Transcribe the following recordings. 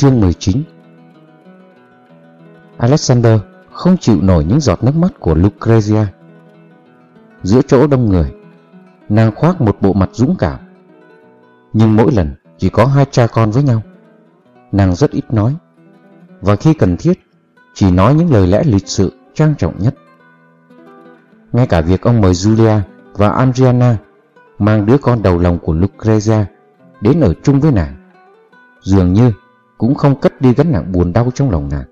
Chương 19 Alexander không chịu nổi những giọt nước mắt của Lucrezia. Giữa chỗ đông người, nàng khoác một bộ mặt dũng cảm. Nhưng mỗi lần chỉ có hai cha con với nhau. Nàng rất ít nói, và khi cần thiết, chỉ nói những lời lẽ lịch sự trang trọng nhất. Ngay cả việc ông mời Julia và Adriana mang đứa con đầu lòng của Lucrezia đến ở chung với nàng, dường như cũng không cất đi gánh nặng buồn đau trong lòng nàng.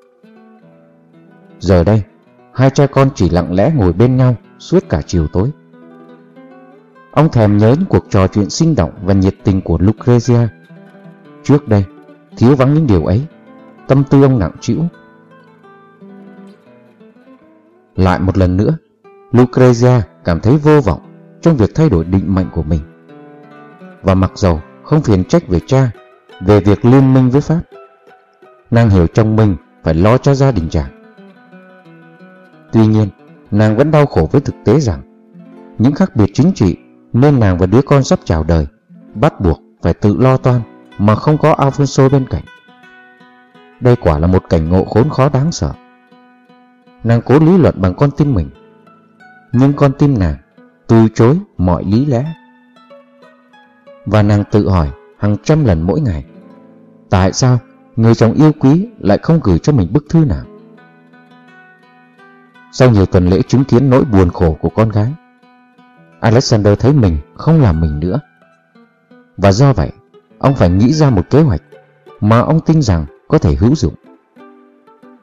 Giờ đây, hai cha con chỉ lặng lẽ ngồi bên nhau suốt cả chiều tối. Ông thèm nhớ những cuộc trò chuyện sinh động và nhiệt tình của Lucrezia. Trước đây, thiếu vắng những điều ấy, tâm tư ông nặng trĩu. Lại một lần nữa, Lucrezia cảm thấy vô vọng trong việc thay đổi định mệnh của mình. Và mặc dầu không phiền trách về cha, về việc liên minh với Pháp, nàng hiểu trong mình phải lo cho gia đình chàng. Tuy nhiên, nàng vẫn đau khổ với thực tế rằng những khác biệt chính trị nên nàng và đứa con sắp chào đời bắt buộc phải tự lo toan mà không có Alfonso bên cạnh. Đây quả là một cảnh ngộ khốn khó đáng sợ. Nàng cố lý luận bằng con tim mình, nhưng con tim nàng từ chối mọi lý lẽ. Và nàng tự hỏi hàng trăm lần mỗi ngày, tại sao người chồng yêu quý lại không gửi cho mình bức thư nào? Sau nhiều tuần lễ chứng kiến nỗi buồn khổ của con gái, Alexander thấy mình không làm mình nữa. Và do vậy, ông phải nghĩ ra một kế hoạch mà ông tin rằng có thể hữu dụng.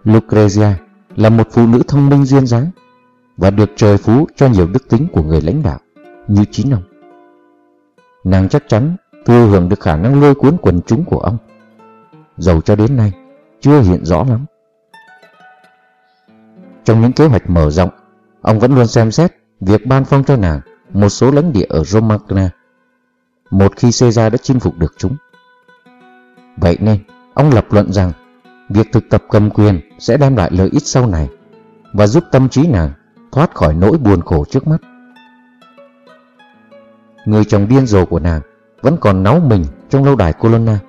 Lucrezia là một phụ nữ thông minh duyên dáng và được trời phú cho nhiều đức tính của người lãnh đạo như chính ông. Nàng chắc chắn thừa hưởng được khả năng lôi cuốn quần chúng của ông. Dầu cho đến nay chưa hiện rõ lắm. Trong những kế hoạch mở rộng, ông vẫn luôn xem xét việc ban phong cho nàng một số lãnh địa ở Romagna một khi Caesar đã chinh phục được chúng. Vậy nên, ông lập luận rằng việc thực tập cầm quyền sẽ đem lại lợi ích sau này và giúp tâm trí nàng thoát khỏi nỗi buồn khổ trước mắt. Người chồng điên rồ của nàng vẫn còn náu mình trong lâu đài Colonna,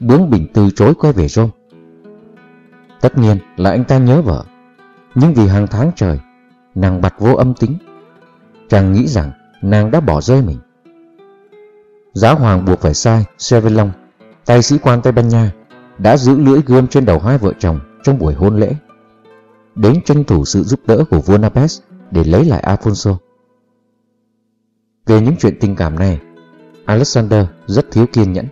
bướng bỉnh từ chối quay về Rome. Tất nhiên là anh ta nhớ vợ, nhưng vì hàng tháng trời, nàng bặt vô âm tính. Chàng nghĩ rằng nàng đã bỏ rơi mình. Giáo hoàng buộc phải sai Sevillon, tay sĩ quan Tây Ban Nha, đã giữ lưỡi gươm trên đầu hai vợ chồng trong buổi hôn lễ. Đến tranh thủ sự giúp đỡ của vua Napes để lấy lại Alfonso. Về những chuyện tình cảm này, Alexander rất thiếu kiên nhẫn.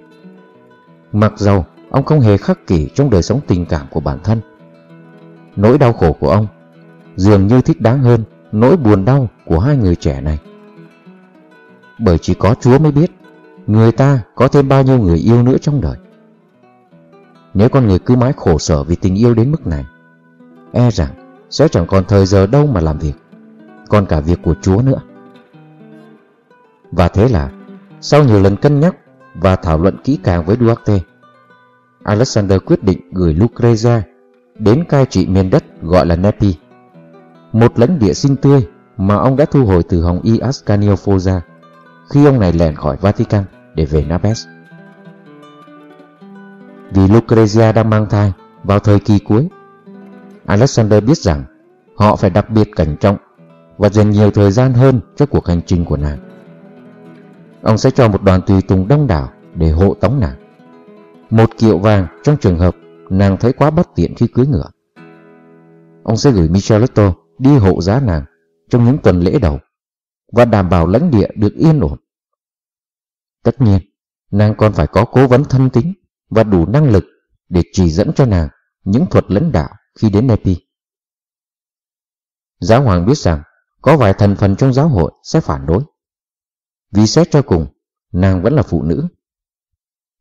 Mặc dầu ông không hề khắc kỷ trong đời sống tình cảm của bản thân. Nỗi đau khổ của ông dường như thích đáng hơn nỗi buồn đau của hai người trẻ này. Bởi chỉ có Chúa mới biết người ta có thêm bao nhiêu người yêu nữa trong đời. Nếu con người cứ mãi khổ sở vì tình yêu đến mức này, e rằng sẽ chẳng còn thời giờ đâu mà làm việc, còn cả việc của Chúa nữa. Và thế là, sau nhiều lần cân nhắc và thảo luận kỹ càng với Duarte, Alexander quyết định gửi Lucrezia đến cai trị miền đất gọi là Nepi, một lãnh địa sinh tươi mà ông đã thu hồi từ Hồng Y Ascanio Foza khi ông này lẻn khỏi Vatican để về Naples. Vì Lucrezia đang mang thai vào thời kỳ cuối, Alexander biết rằng họ phải đặc biệt cẩn trọng và dành nhiều thời gian hơn cho cuộc hành trình của nàng. Ông sẽ cho một đoàn tùy tùng đông đảo để hộ tống nàng. Một kiệu vàng trong trường hợp nàng thấy quá bất tiện khi cưới ngựa. Ông sẽ gửi Micheletto đi hộ giá nàng trong những tuần lễ đầu và đảm bảo lãnh địa được yên ổn. Tất nhiên, nàng còn phải có cố vấn thân tính và đủ năng lực để chỉ dẫn cho nàng những thuật lãnh đạo khi đến Nepi. Giáo hoàng biết rằng có vài thành phần trong giáo hội sẽ phản đối. Vì xét cho cùng, nàng vẫn là phụ nữ.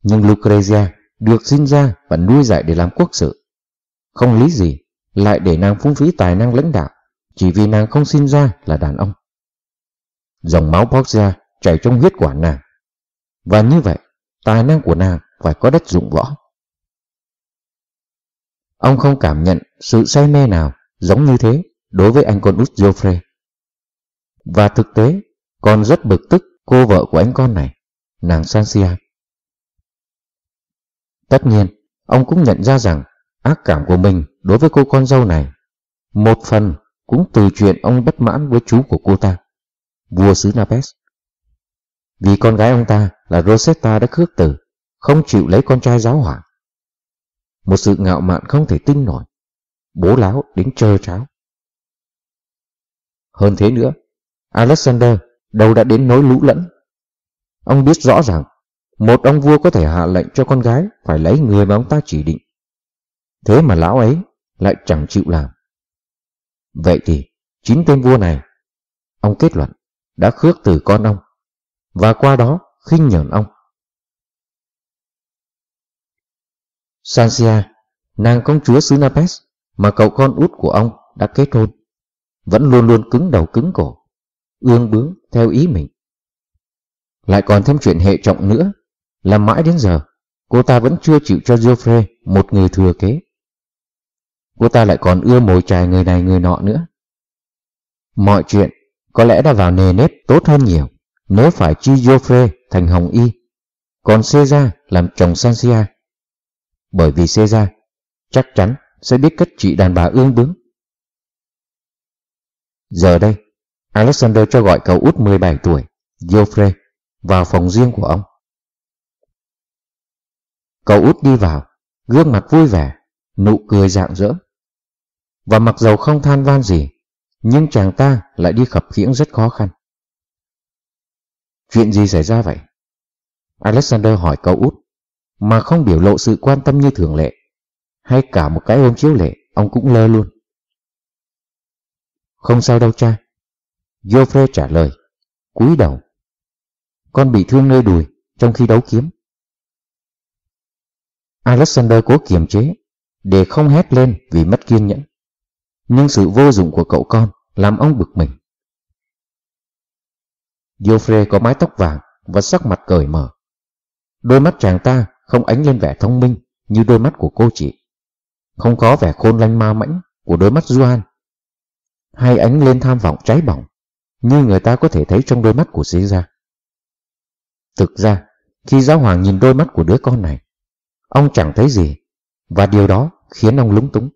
Nhưng Lucrezia được sinh ra và nuôi dạy để làm quốc sự. Không lý gì lại để nàng phung phí tài năng lãnh đạo chỉ vì nàng không sinh ra là đàn ông. Dòng máu Borgia chảy trong huyết quản nàng. Và như vậy, tài năng của nàng phải có đất dụng võ. Ông không cảm nhận sự say mê nào giống như thế đối với anh con út Geoffrey. Và thực tế, còn rất bực tức cô vợ của anh con này, nàng Sansia. Tất nhiên, ông cũng nhận ra rằng ác cảm của mình đối với cô con dâu này một phần cũng từ chuyện ông bất mãn với chú của cô ta, vua xứ Napes. Vì con gái ông ta là Rosetta đã khước từ, không chịu lấy con trai giáo hỏa. Một sự ngạo mạn không thể tin nổi, bố láo đến trơ cháo. Hơn thế nữa, Alexander đâu đã đến nỗi lũ lẫn. Ông biết rõ rằng một ông vua có thể hạ lệnh cho con gái phải lấy người mà ông ta chỉ định. Thế mà lão ấy lại chẳng chịu làm. Vậy thì, chính tên vua này, ông kết luận, đã khước từ con ông, và qua đó khinh nhờn ông. Sansia, nàng công chúa xứ Napes mà cậu con út của ông đã kết hôn, vẫn luôn luôn cứng đầu cứng cổ, ương bướng theo ý mình. Lại còn thêm chuyện hệ trọng nữa, là mãi đến giờ, cô ta vẫn chưa chịu cho Geoffrey một người thừa kế. Cô ta lại còn ưa mồi chài người này người nọ nữa. Mọi chuyện có lẽ đã vào nề nếp tốt hơn nhiều nếu phải chi Geoffrey thành Hồng Y, còn Caesar làm chồng Sansia. Bởi vì Caesar chắc chắn sẽ biết cách trị đàn bà ương bướng. Giờ đây, Alexander cho gọi cậu út 17 tuổi, Geoffrey, vào phòng riêng của ông. Cậu út đi vào, gương mặt vui vẻ, nụ cười rạng rỡ. Và mặc dầu không than van gì, nhưng chàng ta lại đi khập khiễng rất khó khăn. Chuyện gì xảy ra vậy? Alexander hỏi cậu út, mà không biểu lộ sự quan tâm như thường lệ, hay cả một cái ôm chiếu lệ, ông cũng lơ luôn. Không sao đâu cha. Geoffrey trả lời, cúi đầu. Con bị thương nơi đùi trong khi đấu kiếm. Alexander cố kiềm chế, để không hét lên vì mất kiên nhẫn. Nhưng sự vô dụng của cậu con làm ông bực mình. Geoffrey có mái tóc vàng và sắc mặt cởi mở. Đôi mắt chàng ta không ánh lên vẻ thông minh như đôi mắt của cô chị. Không có vẻ khôn lanh ma mãnh của đôi mắt Duan. Hay ánh lên tham vọng cháy bỏng như người ta có thể thấy trong đôi mắt của Caesar. Thực ra, khi giáo hoàng nhìn đôi mắt của đứa con này, ông chẳng thấy gì, và điều đó khiến ông lúng túng.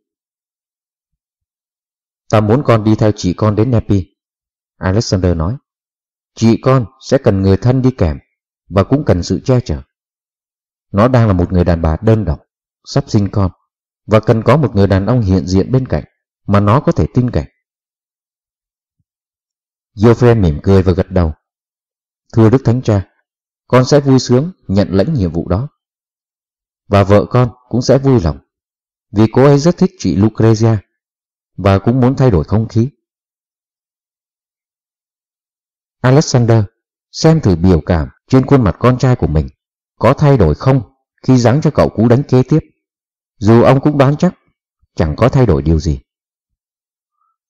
Ta muốn con đi theo chị con đến Nepi, Alexander nói. Chị con sẽ cần người thân đi kèm, và cũng cần sự che chở. Nó đang là một người đàn bà đơn độc, sắp sinh con, và cần có một người đàn ông hiện diện bên cạnh, mà nó có thể tin cậy. Geoffrey mỉm cười và gật đầu. Thưa Đức Thánh Cha, con sẽ vui sướng nhận lãnh nhiệm vụ đó. Và vợ con cũng sẽ vui lòng, vì cô ấy rất thích chị Lucrezia và cũng muốn thay đổi không khí. Alexander xem thử biểu cảm trên khuôn mặt con trai của mình có thay đổi không khi giáng cho cậu cú đánh kế tiếp, dù ông cũng đoán chắc chẳng có thay đổi điều gì.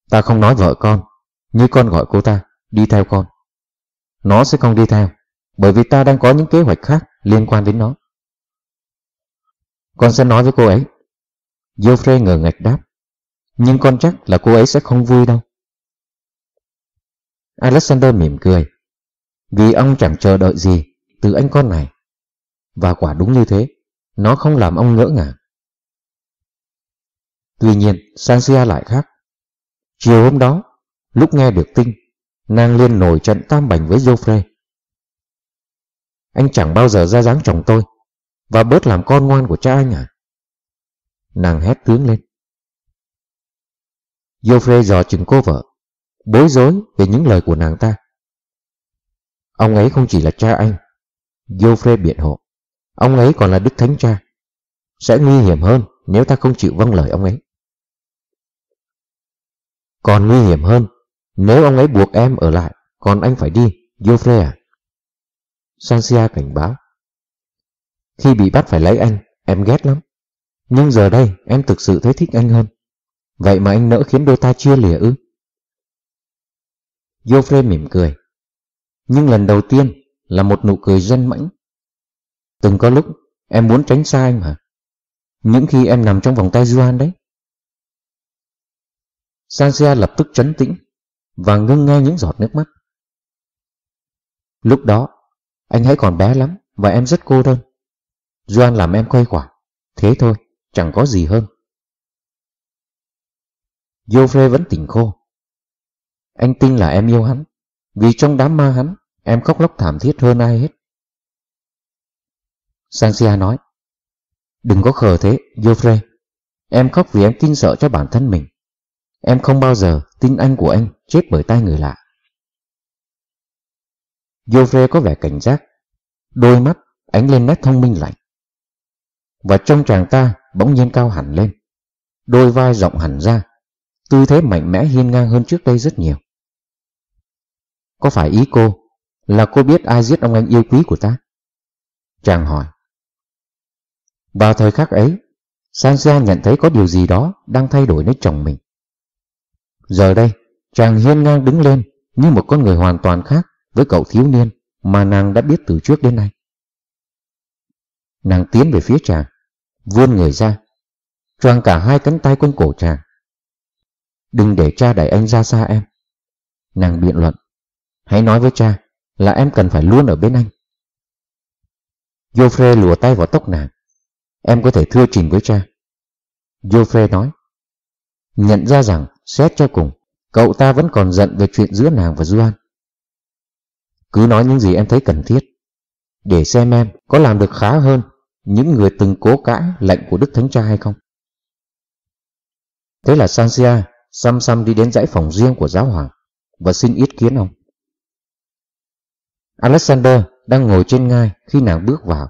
Ta không nói vợ con, như con gọi cô ta, đi theo con. Nó sẽ không đi theo, bởi vì ta đang có những kế hoạch khác liên quan đến nó. Con sẽ nói với cô ấy. Geoffrey ngờ ngạch đáp. Nhưng con chắc là cô ấy sẽ không vui đâu. Alexander mỉm cười. Vì ông chẳng chờ đợi gì từ anh con này. Và quả đúng như thế, nó không làm ông ngỡ ngàng. Tuy nhiên, Sanxia lại khác. Chiều hôm đó, lúc nghe được tin, nàng liên nổi trận tam bành với Geoffrey. Anh chẳng bao giờ ra dáng chồng tôi, và bớt làm con ngoan của cha anh à? Nàng hét tướng lên. Geoffrey dò chừng cô vợ, bối rối về những lời của nàng ta. Ông ấy không chỉ là cha anh, Geoffrey biện hộ, ông ấy còn là đức thánh cha. Sẽ nguy hiểm hơn nếu ta không chịu vâng lời ông ấy. Còn nguy hiểm hơn nếu ông ấy buộc em ở lại, còn anh phải đi, Geoffrey à? Sansia cảnh báo. Khi bị bắt phải lấy anh, em ghét lắm. Nhưng giờ đây em thực sự thấy thích anh hơn. Vậy mà anh nỡ khiến đôi ta chia lìa ư? Geoffrey mỉm cười. Nhưng lần đầu tiên là một nụ cười dân mãnh. Từng có lúc em muốn tránh xa anh mà. Những khi em nằm trong vòng tay Juan đấy. Sansia lập tức trấn tĩnh và ngưng nghe những giọt nước mắt. Lúc đó, anh hãy còn bé lắm và em rất cô đơn. doan làm em quay quả, Thế thôi, chẳng có gì hơn. Joffrey vẫn tỉnh khô. Anh tin là em yêu hắn, vì trong đám ma hắn, em khóc lóc thảm thiết hơn ai hết. Sansia nói, Đừng có khờ thế, Joffrey. Em khóc vì em tin sợ cho bản thân mình. Em không bao giờ tin anh của anh chết bởi tay người lạ. Joffre có vẻ cảnh giác, đôi mắt ánh lên nét thông minh lạnh. Và trong chàng ta bỗng nhiên cao hẳn lên, đôi vai rộng hẳn ra, tư thế mạnh mẽ hiên ngang hơn trước đây rất nhiều. Có phải ý cô là cô biết ai giết ông anh yêu quý của ta? Chàng hỏi. Vào thời khắc ấy, Sansa nhận thấy có điều gì đó đang thay đổi nơi chồng mình. Giờ đây, chàng hiên ngang đứng lên như một con người hoàn toàn khác với cậu thiếu niên mà nàng đã biết từ trước đến nay. Nàng tiến về phía chàng, vươn người ra, choang cả hai cánh tay quanh cổ chàng. Đừng để cha đẩy anh ra xa em. Nàng biện luận, hãy nói với cha là em cần phải luôn ở bên anh. Joffre lùa tay vào tóc nàng. Em có thể thưa trình với cha. Joffre nói, nhận ra rằng xét cho cùng, cậu ta vẫn còn giận về chuyện giữa nàng và Duan. Cứ nói những gì em thấy cần thiết, để xem em có làm được khá hơn những người từng cố cãi lệnh của Đức Thánh Cha hay không. Thế là Sansia xăm xăm đi đến dãy phòng riêng của giáo hoàng và xin ý kiến ông. Alexander đang ngồi trên ngai khi nàng bước vào.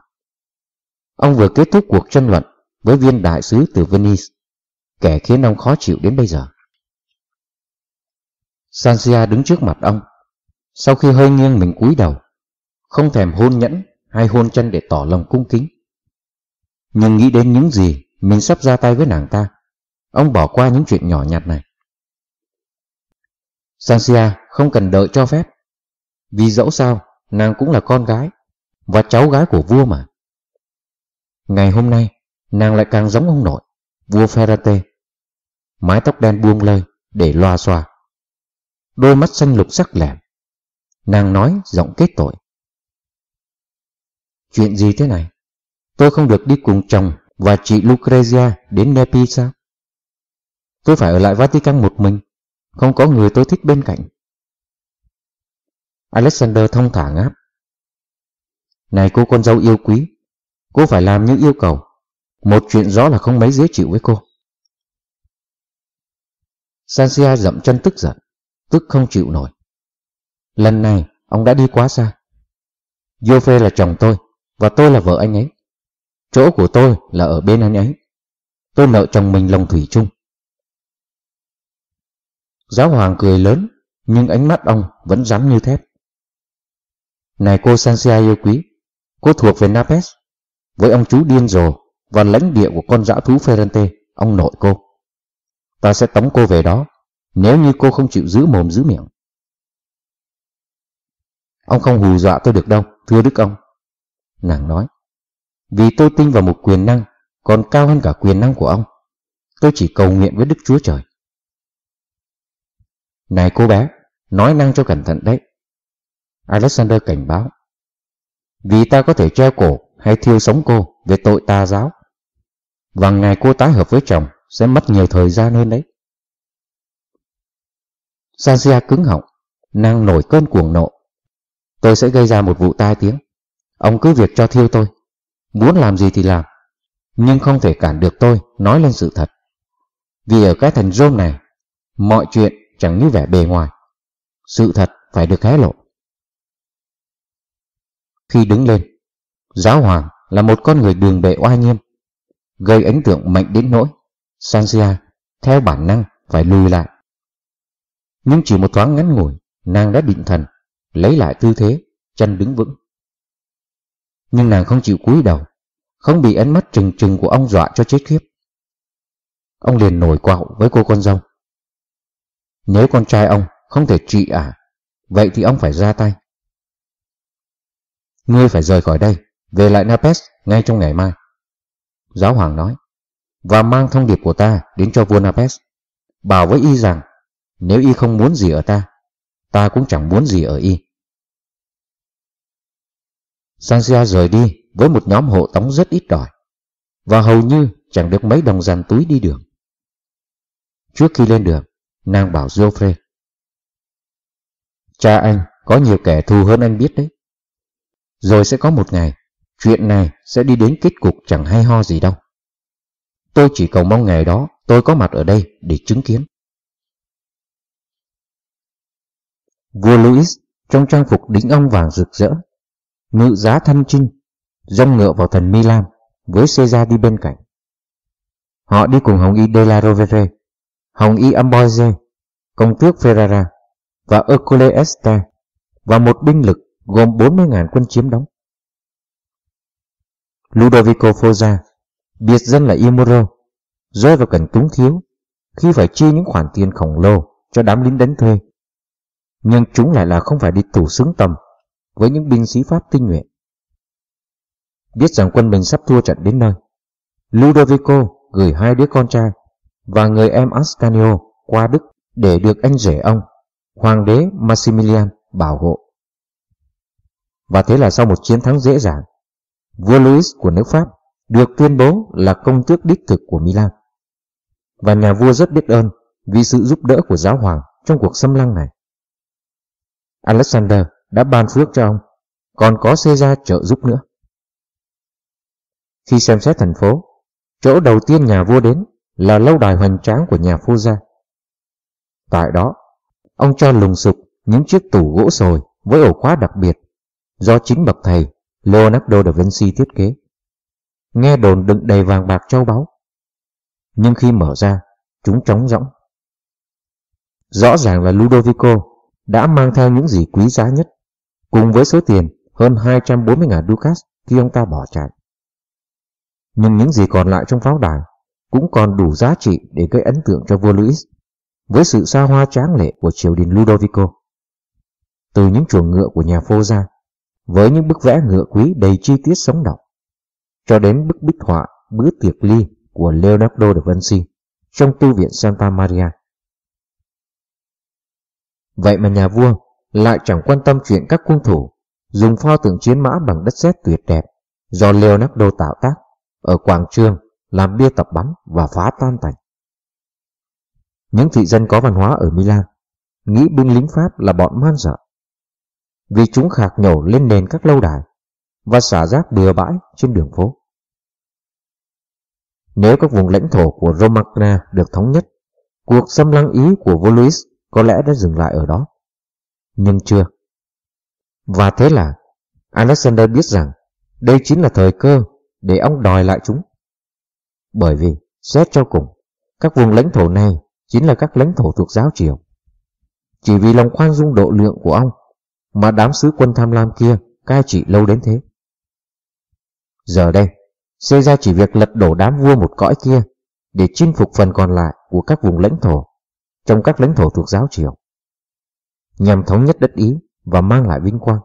Ông vừa kết thúc cuộc tranh luận với viên đại sứ từ Venice, kẻ khiến ông khó chịu đến bây giờ. Sansia đứng trước mặt ông, sau khi hơi nghiêng mình cúi đầu, không thèm hôn nhẫn hay hôn chân để tỏ lòng cung kính. Nhưng nghĩ đến những gì mình sắp ra tay với nàng ta, ông bỏ qua những chuyện nhỏ nhặt này. Sansia không cần đợi cho phép, vì dẫu sao nàng cũng là con gái và cháu gái của vua mà. Ngày hôm nay, nàng lại càng giống ông nội, vua Ferrate. Mái tóc đen buông lơi, để loa xoa. Đôi mắt xanh lục sắc lẻm. Nàng nói giọng kết tội. Chuyện gì thế này? Tôi không được đi cùng chồng và chị Lucrezia đến Nepi sao? Tôi phải ở lại Vatican một mình, không có người tôi thích bên cạnh. Alexander thông thả ngáp. Này cô con dâu yêu quý, cô phải làm như yêu cầu. Một chuyện rõ là không mấy dễ chịu với cô. Sansia dậm chân tức giận, tức không chịu nổi. Lần này, ông đã đi quá xa. Yofe là chồng tôi, và tôi là vợ anh ấy. Chỗ của tôi là ở bên anh ấy. Tôi nợ chồng mình lòng thủy chung. Giáo hoàng cười lớn, nhưng ánh mắt ông vẫn rắn như thép. Này cô Sansia yêu quý, cô thuộc về Napes, với ông chú điên rồ và lãnh địa của con dã thú Ferrante, ông nội cô. Ta sẽ tống cô về đó, nếu như cô không chịu giữ mồm giữ miệng. Ông không hù dọa tôi được đâu, thưa đức ông. Nàng nói, vì tôi tin vào một quyền năng còn cao hơn cả quyền năng của ông. Tôi chỉ cầu nguyện với Đức Chúa Trời. Này cô bé, nói năng cho cẩn thận đấy. Alexander cảnh báo. Vì ta có thể treo cổ hay thiêu sống cô về tội tà giáo. Và ngày cô tái hợp với chồng sẽ mất nhiều thời gian hơn đấy. Sansia cứng họng, nàng nổi cơn cuồng nộ. Tôi sẽ gây ra một vụ tai tiếng. Ông cứ việc cho thiêu tôi. Muốn làm gì thì làm. Nhưng không thể cản được tôi nói lên sự thật. Vì ở cái thành rôm này, mọi chuyện chẳng như vẻ bề ngoài. Sự thật phải được hé lộ. Khi đứng lên, giáo hoàng là một con người đường bệ oai nghiêm, gây ấn tượng mạnh đến nỗi Sanxia theo bản năng phải lùi lại. Nhưng chỉ một thoáng ngắn ngủi, nàng đã định thần, lấy lại tư thế, chân đứng vững. Nhưng nàng không chịu cúi đầu, không bị ánh mắt trừng trừng của ông dọa cho chết khiếp. Ông liền nổi quạo với cô con dâu. Nếu con trai ông không thể trị à, vậy thì ông phải ra tay. Ngươi phải rời khỏi đây, về lại Napes ngay trong ngày mai. Giáo hoàng nói, và mang thông điệp của ta đến cho vua Napes. Bảo với y rằng, nếu y không muốn gì ở ta, ta cũng chẳng muốn gì ở y. Sanxia rời đi với một nhóm hộ tống rất ít đòi. và hầu như chẳng được mấy đồng dàn túi đi đường. Trước khi lên đường, nàng bảo Geoffrey. Cha anh có nhiều kẻ thù hơn anh biết đấy. Rồi sẽ có một ngày, chuyện này sẽ đi đến kết cục chẳng hay ho gì đâu. Tôi chỉ cầu mong ngày đó tôi có mặt ở đây để chứng kiến. Vua Louis trong trang phục đính ong vàng rực rỡ, ngự giá thân trinh, dông ngựa vào thần Milan với Caesar đi bên cạnh. Họ đi cùng Hồng Y de la Rovere, Hồng Y Amboise, công tước Ferrara và Ercole Este và một binh lực gồm 40.000 quân chiếm đóng. Ludovico Foggia, biệt dân là Imoro, rơi vào cảnh túng thiếu khi phải chi những khoản tiền khổng lồ cho đám lính đánh thuê. Nhưng chúng lại là không phải đi tù xứng tầm với những binh sĩ Pháp tinh nhuệ. Biết rằng quân mình sắp thua trận đến nơi, Ludovico gửi hai đứa con trai và người em Ascanio qua Đức để được anh rể ông, hoàng đế Maximilian bảo hộ. Và thế là sau một chiến thắng dễ dàng, vua Louis của nước Pháp được tuyên bố là công tước đích thực của Milan. Và nhà vua rất biết ơn vì sự giúp đỡ của giáo hoàng trong cuộc xâm lăng này. Alexander đã ban phước cho ông, còn có Caesar trợ giúp nữa. Khi xem xét thành phố, chỗ đầu tiên nhà vua đến là lâu đài hoành tráng của nhà phu gia. Tại đó, ông cho lùng sục những chiếc tủ gỗ sồi với ổ khóa đặc biệt do chính bậc thầy Leonardo da Vinci thiết kế. Nghe đồn đựng đầy vàng bạc châu báu. Nhưng khi mở ra, chúng trống rỗng. Rõ ràng là Ludovico đã mang theo những gì quý giá nhất, cùng với số tiền hơn 240.000 ducats khi ông ta bỏ chạy. Nhưng những gì còn lại trong pháo đài cũng còn đủ giá trị để gây ấn tượng cho vua Louis với sự xa hoa tráng lệ của triều đình Ludovico. Từ những chuồng ngựa của nhà phô ra, với những bức vẽ ngựa quý đầy chi tiết sống động, cho đến bức bích họa bữa tiệc ly của Leonardo da Vinci trong tu viện Santa Maria. Vậy mà nhà vua lại chẳng quan tâm chuyện các cung thủ dùng pho tượng chiến mã bằng đất sét tuyệt đẹp do Leonardo tạo tác ở quảng trường làm bia tập bắn và phá tan tành. Những thị dân có văn hóa ở Milan nghĩ binh lính Pháp là bọn man dợ vì chúng khạc nhổ lên nền các lâu đài và xả rác bừa bãi trên đường phố. Nếu các vùng lãnh thổ của Romagna được thống nhất, cuộc xâm lăng Ý của vua Louis có lẽ đã dừng lại ở đó. Nhưng chưa. Và thế là Alexander biết rằng đây chính là thời cơ để ông đòi lại chúng. Bởi vì, xét cho cùng, các vùng lãnh thổ này chính là các lãnh thổ thuộc giáo triều. Chỉ vì lòng khoan dung độ lượng của ông mà đám sứ quân tham lam kia cai trị lâu đến thế. Giờ đây, Caesar chỉ việc lật đổ đám vua một cõi kia để chinh phục phần còn lại của các vùng lãnh thổ trong các lãnh thổ thuộc giáo triều nhằm thống nhất đất Ý và mang lại vinh quang,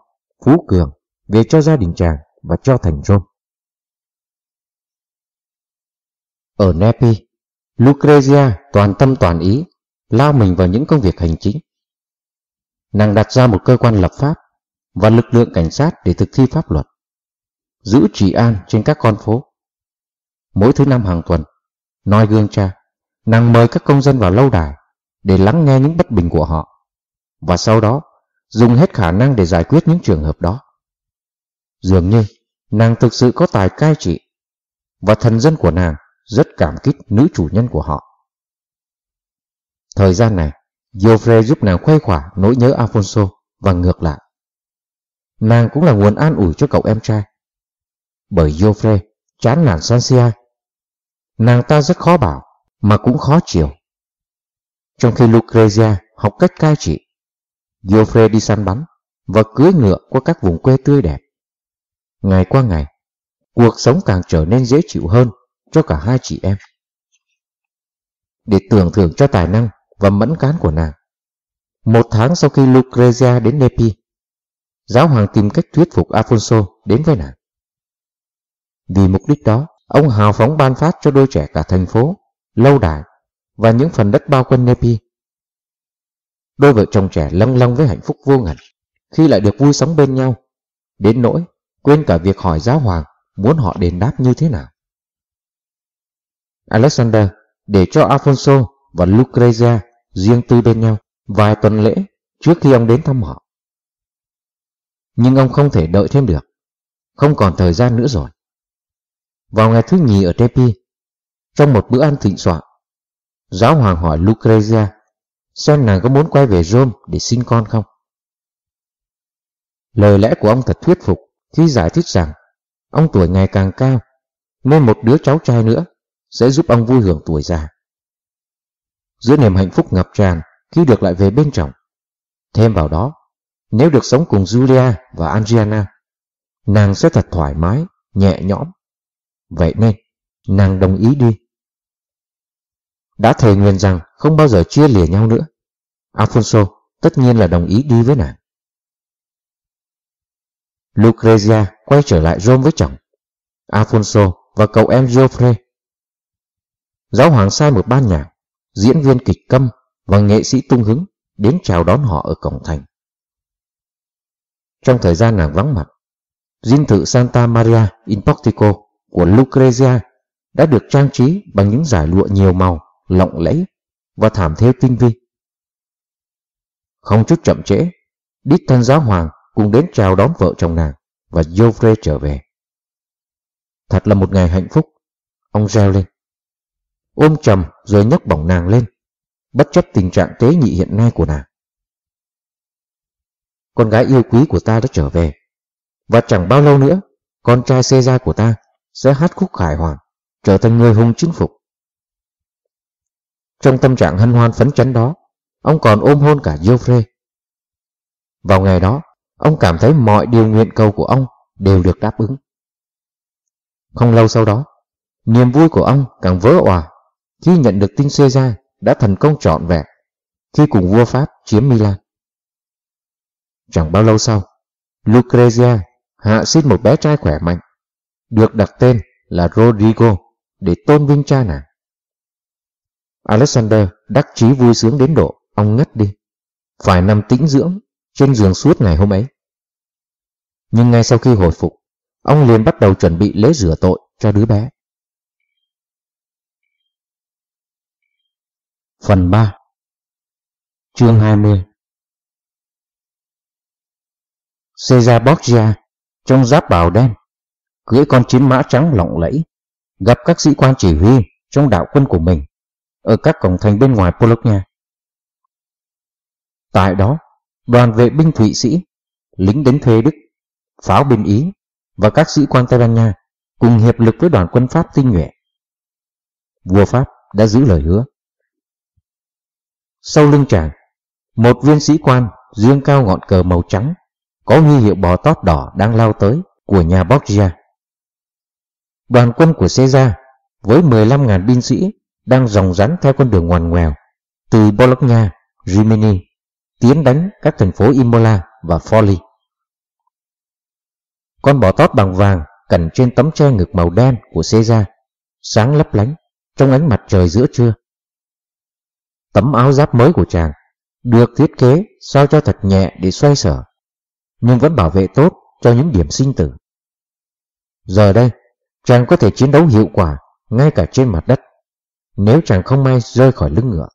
phú cường về cho gia đình chàng và cho thành Rome. Ở Nepi, Lucrezia toàn tâm toàn ý lao mình vào những công việc hành chính. Nàng đặt ra một cơ quan lập pháp và lực lượng cảnh sát để thực thi pháp luật, giữ trị an trên các con phố. Mỗi thứ năm hàng tuần, noi gương cha, nàng mời các công dân vào lâu đài để lắng nghe những bất bình của họ và sau đó dùng hết khả năng để giải quyết những trường hợp đó. Dường như nàng thực sự có tài cai trị và thần dân của nàng rất cảm kích nữ chủ nhân của họ. Thời gian này, Geoffrey giúp nàng khuây khỏa nỗi nhớ Alfonso và ngược lại. Nàng cũng là nguồn an ủi cho cậu em trai. Bởi Joffre chán nản Sansia. Nàng ta rất khó bảo mà cũng khó chiều. Trong khi Lucrezia học cách cai trị, Joffre đi săn bắn và cưỡi ngựa qua các vùng quê tươi đẹp. Ngày qua ngày, cuộc sống càng trở nên dễ chịu hơn cho cả hai chị em. Để tưởng thưởng cho tài năng và mẫn cán của nàng, một tháng sau khi Lucrezia đến Nepi, giáo hoàng tìm cách thuyết phục Alfonso đến với nàng. Vì mục đích đó, ông hào phóng ban phát cho đôi trẻ cả thành phố, lâu đài và những phần đất bao quanh Nepi. Đôi vợ chồng trẻ lâng lâng với hạnh phúc vô ngần khi lại được vui sống bên nhau, đến nỗi quên cả việc hỏi giáo hoàng muốn họ đền đáp như thế nào. Alexander để cho Alfonso và Lucrezia riêng tư bên nhau vài tuần lễ trước khi ông đến thăm họ. Nhưng ông không thể đợi thêm được, không còn thời gian nữa rồi. Vào ngày thứ nhì ở Tepi, trong một bữa ăn thịnh soạn, giáo hoàng hỏi Lucrezia xem nàng có muốn quay về Rome để sinh con không. Lời lẽ của ông thật thuyết phục khi giải thích rằng ông tuổi ngày càng cao nên một đứa cháu trai nữa sẽ giúp ông vui hưởng tuổi già. Giữa niềm hạnh phúc ngập tràn khi được lại về bên chồng. Thêm vào đó, nếu được sống cùng Julia và Adriana, nàng sẽ thật thoải mái, nhẹ nhõm. Vậy nên, nàng đồng ý đi. Đã thề nguyện rằng không bao giờ chia lìa nhau nữa. Alfonso tất nhiên là đồng ý đi với nàng. Lucrezia quay trở lại Rome với chồng, Alfonso và cậu em Geoffrey. Giáo hoàng sai một ban nhạc, diễn viên kịch câm và nghệ sĩ tung hứng đến chào đón họ ở cổng thành. Trong thời gian nàng vắng mặt, dinh thự Santa Maria in Portico của Lucrezia đã được trang trí bằng những giải lụa nhiều màu, lộng lẫy và thảm thêu tinh vi. Không chút chậm trễ, đích thân giáo hoàng cùng đến chào đón vợ chồng nàng và Joffre trở về. Thật là một ngày hạnh phúc, ông reo lên. Ôm chầm rồi nhấc bổng nàng lên, bất chấp tình trạng tế nhị hiện nay của nàng. Con gái yêu quý của ta đã trở về, và chẳng bao lâu nữa, con trai xê gia của ta sẽ hát khúc khải hoàn, trở thành người hùng chinh phục. Trong tâm trạng hân hoan phấn chấn đó, ông còn ôm hôn cả Joffre. Vào ngày đó, ông cảm thấy mọi điều nguyện cầu của ông đều được đáp ứng. Không lâu sau đó, niềm vui của ông càng vỡ òa khi nhận được tin Caesar đã thành công trọn vẹn khi cùng vua Pháp chiếm Milan. Chẳng bao lâu sau, Lucrezia hạ sinh một bé trai khỏe mạnh, được đặt tên là Rodrigo để tôn vinh cha nàng. Alexander đắc chí vui sướng đến độ ông ngất đi, phải nằm tĩnh dưỡng trên giường suốt ngày hôm ấy. Nhưng ngay sau khi hồi phục, ông liền bắt đầu chuẩn bị lễ rửa tội cho đứa bé. Phần 3 Chương 20 Caesar Borgia trong giáp bào đen, cưỡi con chiến mã trắng lộng lẫy, gặp các sĩ quan chỉ huy trong đạo quân của mình ở các cổng thành bên ngoài Polonia. Tại đó, đoàn vệ binh Thụy Sĩ, lính đến thuê Đức, pháo binh Ý và các sĩ quan Tây Ban Nha cùng hiệp lực với đoàn quân Pháp tinh nhuệ. Vua Pháp đã giữ lời hứa. Sau lưng chàng, một viên sĩ quan dương cao ngọn cờ màu trắng có huy hiệu bò tót đỏ đang lao tới của nhà Borgia. Đoàn quân của Caesar với 15.000 binh sĩ đang ròng rắn theo con đường ngoằn ngoèo từ Bologna, Rimini tiến đánh các thành phố Imola và Forli. Con bò tót bằng vàng cẩn trên tấm che ngực màu đen của Caesar, sáng lấp lánh trong ánh mặt trời giữa trưa. Tấm áo giáp mới của chàng được thiết kế sao cho thật nhẹ để xoay sở, nhưng vẫn bảo vệ tốt cho những điểm sinh tử. Giờ đây, chàng có thể chiến đấu hiệu quả ngay cả trên mặt đất, nếu chàng không may rơi khỏi lưng ngựa.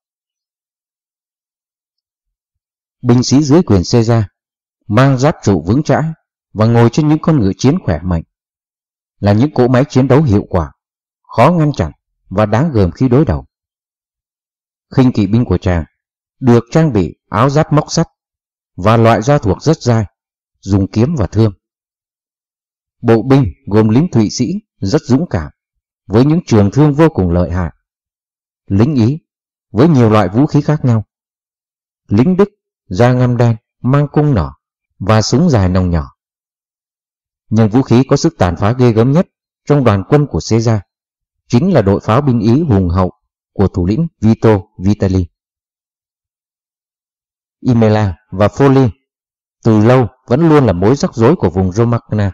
Binh sĩ dưới quyền Caesar mang giáp trụ vững chãi và ngồi trên những con ngựa chiến khỏe mạnh là những cỗ máy chiến đấu hiệu quả, khó ngăn chặn và đáng gờm khi đối đầu. khinh kỵ binh của chàng được trang bị áo giáp móc sắt và loại da thuộc rất dai, dùng kiếm và thương. Bộ binh gồm lính Thụy Sĩ rất dũng cảm, với những trường thương vô cùng lợi hại. Lính Ý với nhiều loại vũ khí khác nhau. Lính Đức da ngăm đen, mang cung nỏ và súng dài nòng nhỏ. Nhưng vũ khí có sức tàn phá ghê gớm nhất trong đoàn quân của Caesar chính là đội pháo binh Ý hùng hậu của thủ lĩnh Vito Vitali. Imela và Foli từ lâu vẫn luôn là mối rắc rối của vùng Romagna.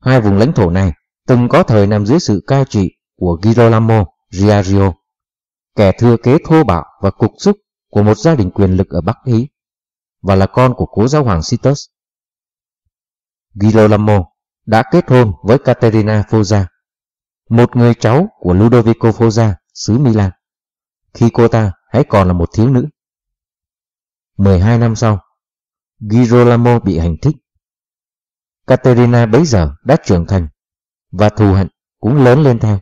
Hai vùng lãnh thổ này từng có thời nằm dưới sự cai trị của Girolamo Riario, kẻ thừa kế thô bạo và cục xúc của một gia đình quyền lực ở Bắc Ý và là con của cố giáo hoàng Situs. Girolamo đã kết hôn với Caterina Foggia, một người cháu của Ludovico Foggia, xứ Milan, khi cô ta hãy còn là một thiếu nữ. 12 năm sau, Girolamo bị hành thích. Caterina bấy giờ đã trưởng thành và thù hận cũng lớn lên theo.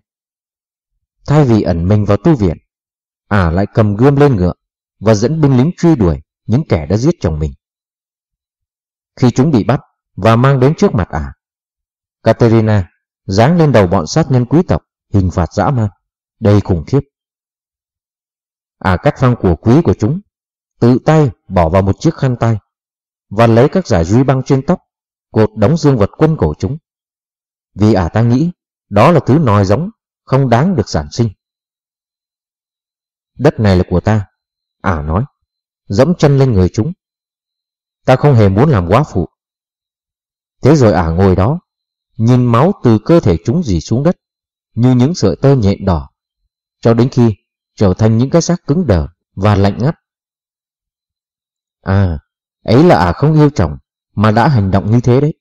Thay vì ẩn mình vào tu viện, ả à lại cầm gươm lên ngựa và dẫn binh lính truy đuổi những kẻ đã giết chồng mình. Khi chúng bị bắt và mang đến trước mặt ả, à, Caterina giáng lên đầu bọn sát nhân quý tộc hình phạt dã man, đầy khủng khiếp. Ả à cắt phăng của quý của chúng, tự tay bỏ vào một chiếc khăn tay và lấy các giải duy băng trên tóc, cột đóng dương vật quân cổ chúng. Vì ả ta nghĩ đó là thứ nòi giống, không đáng được sản sinh. Đất này là của ta, ả nói, dẫm chân lên người chúng. Ta không hề muốn làm quá phụ. Thế rồi ả ngồi đó, nhìn máu từ cơ thể chúng dì xuống đất, như những sợi tơ nhện đỏ, cho đến khi trở thành những cái xác cứng đờ và lạnh ngắt. À, ấy là ả không yêu chồng mà đã hành động như thế đấy.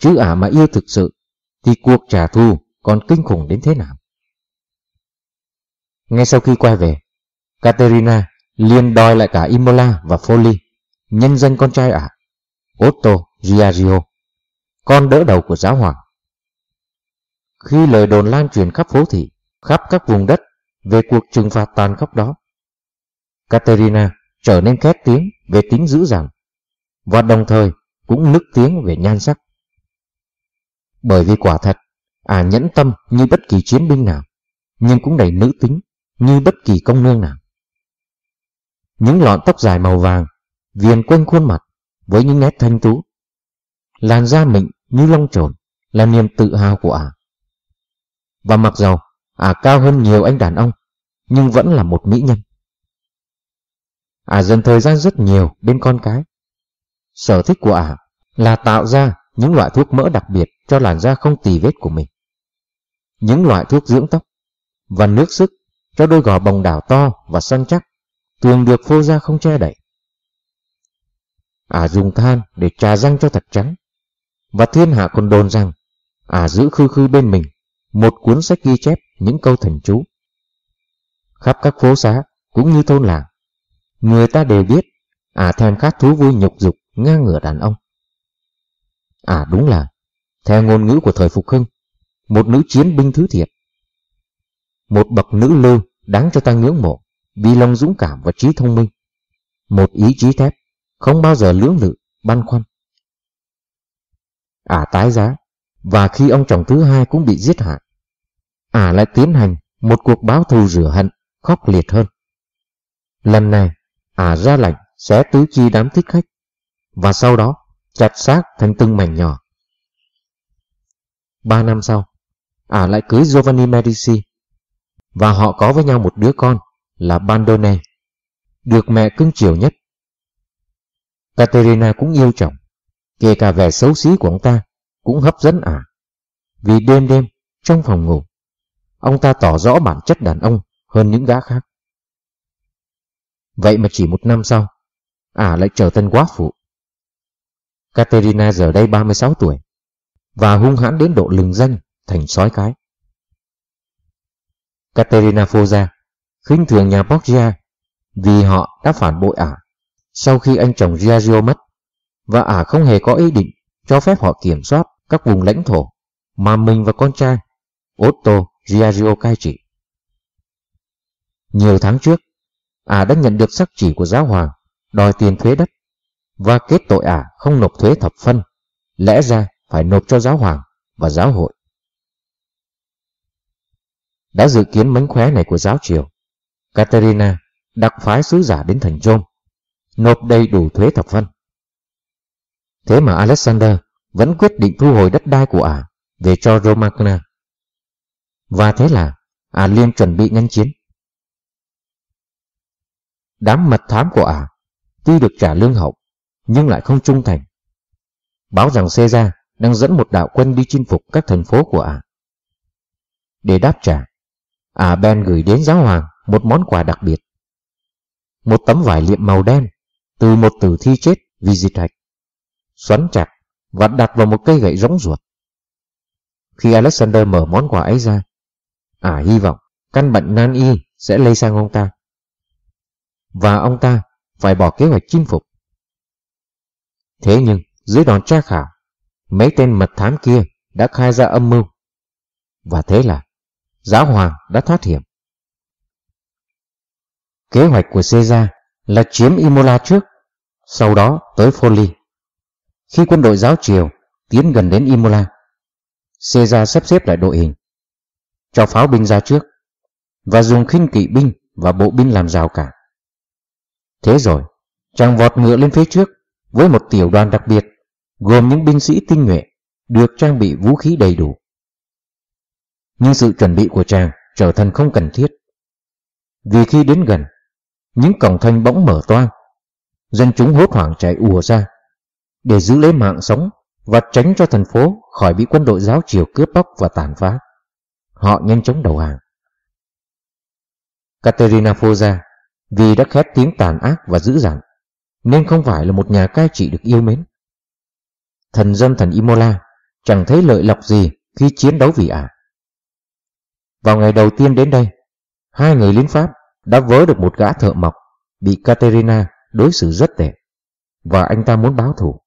Chứ ả mà yêu thực sự thì cuộc trả thù còn kinh khủng đến thế nào. Ngay sau khi quay về, Caterina liền đòi lại cả Imola và Foli, nhân dân con trai ả, Otto Giaggio, con đỡ đầu của giáo hoàng. Khi lời đồn lan truyền khắp phố thị, khắp các vùng đất về cuộc trừng phạt tàn khốc đó, Caterina trở nên khét tiếng về tính dữ dằn và đồng thời cũng nức tiếng về nhan sắc. Bởi vì quả thật, à nhẫn tâm như bất kỳ chiến binh nào, nhưng cũng đầy nữ tính như bất kỳ công nương nào. Những lọn tóc dài màu vàng, viền quanh khuôn mặt với những nét thanh tú. Làn da mịn như lông trồn là niềm tự hào của ả. Và mặc dầu ả cao hơn nhiều anh đàn ông, nhưng vẫn là một mỹ nhân. Ả dành thời gian rất nhiều bên con cái. Sở thích của ả là tạo ra những loại thuốc mỡ đặc biệt cho làn da không tì vết của mình. Những loại thuốc dưỡng tóc và nước sức cho đôi gò bồng đảo to và săn chắc, thường được phô ra không che đậy. À dùng than để trà răng cho thật trắng, và thiên hạ còn đồn rằng À giữ khư khư bên mình một cuốn sách ghi chép những câu thần chú. Khắp các phố xá cũng như thôn làng, người ta đều biết à thèm khát thú vui nhục dục ngang ngửa đàn ông. À đúng là, theo ngôn ngữ của thời Phục Hưng, một nữ chiến binh thứ thiệt. Một bậc nữ lưu đáng cho ta ngưỡng mộ, vì lòng dũng cảm và trí thông minh. Một ý chí thép, không bao giờ lưỡng lự, băn khoăn. Ả à tái giá, và khi ông chồng thứ hai cũng bị giết hại, Ả à lại tiến hành một cuộc báo thù rửa hận, khốc liệt hơn. Lần này, Ả à ra lệnh xé tứ chi đám thích khách, và sau đó chặt xác thành từng mảnh nhỏ. Ba năm sau, Ả lại cưới Giovanni Medici, và họ có với nhau một đứa con là Bandone, được mẹ cưng chiều nhất. Caterina cũng yêu chồng, kể cả vẻ xấu xí của ông ta cũng hấp dẫn ả. Vì đêm đêm, trong phòng ngủ, ông ta tỏ rõ bản chất đàn ông hơn những gã khác. Vậy mà chỉ một năm sau, ả lại trở thành quá phụ. Caterina giờ đây 36 tuổi và hung hãn đến độ lừng danh thành sói cái. Caterina Foza khinh thường nhà Borgia vì họ đã phản bội ả sau khi anh chồng Giorgio mất và ả không hề có ý định cho phép họ kiểm soát các vùng lãnh thổ mà mình và con trai Otto Giorgio cai trị. Nhiều tháng trước, ả đã nhận được sắc chỉ của giáo hoàng đòi tiền thuế đất và kết tội ả không nộp thuế thập phân, lẽ ra phải nộp cho giáo hoàng và giáo hội. Đã dự kiến mánh khóe này của giáo triều, Caterina đặc phái sứ giả đến thành Rome, nộp đầy đủ thuế thập phân. Thế mà Alexander vẫn quyết định thu hồi đất đai của ả về cho Romagna. Và thế là ả liên chuẩn bị ngăn chiến. Đám mật thám của ả tuy được trả lương hậu nhưng lại không trung thành. Báo rằng Caesar đang dẫn một đạo quân đi chinh phục các thành phố của ả. Để đáp trả, ả Ben gửi đến giáo hoàng một món quà đặc biệt. Một tấm vải liệm màu đen từ một tử thi chết vì dịch hạch, xoắn chặt và đặt vào một cây gậy rỗng ruột. Khi Alexander mở món quà ấy ra, Ả hy vọng căn bệnh nan y sẽ lây sang ông ta. Và ông ta phải bỏ kế hoạch chinh phục. Thế nhưng, dưới đòn tra khảo, mấy tên mật thám kia đã khai ra âm mưu. Và thế là, giáo hoàng đã thoát hiểm. Kế hoạch của Caesar là chiếm Imola trước, sau đó tới Foli. Khi quân đội giáo triều tiến gần đến Imola, Caesar sắp xếp lại đội hình, cho pháo binh ra trước và dùng khinh kỵ binh và bộ binh làm rào cản. Thế rồi, chàng vọt ngựa lên phía trước với một tiểu đoàn đặc biệt gồm những binh sĩ tinh nhuệ được trang bị vũ khí đầy đủ. Nhưng sự chuẩn bị của chàng trở thành không cần thiết. Vì khi đến gần, những cổng thành bỗng mở toang, dân chúng hốt hoảng chạy ùa ra để giữ lấy mạng sống và tránh cho thành phố khỏi bị quân đội giáo triều cướp bóc và tàn phá. Họ nhanh chóng đầu hàng. Katerina Foza vì đã khét tiếng tàn ác và dữ dằn nên không phải là một nhà cai trị được yêu mến. Thần dân thần Imola chẳng thấy lợi lộc gì khi chiến đấu vì ả. Vào ngày đầu tiên đến đây, hai người lính Pháp đã vớ được một gã thợ mộc bị Caterina đối xử rất tệ và anh ta muốn báo thù.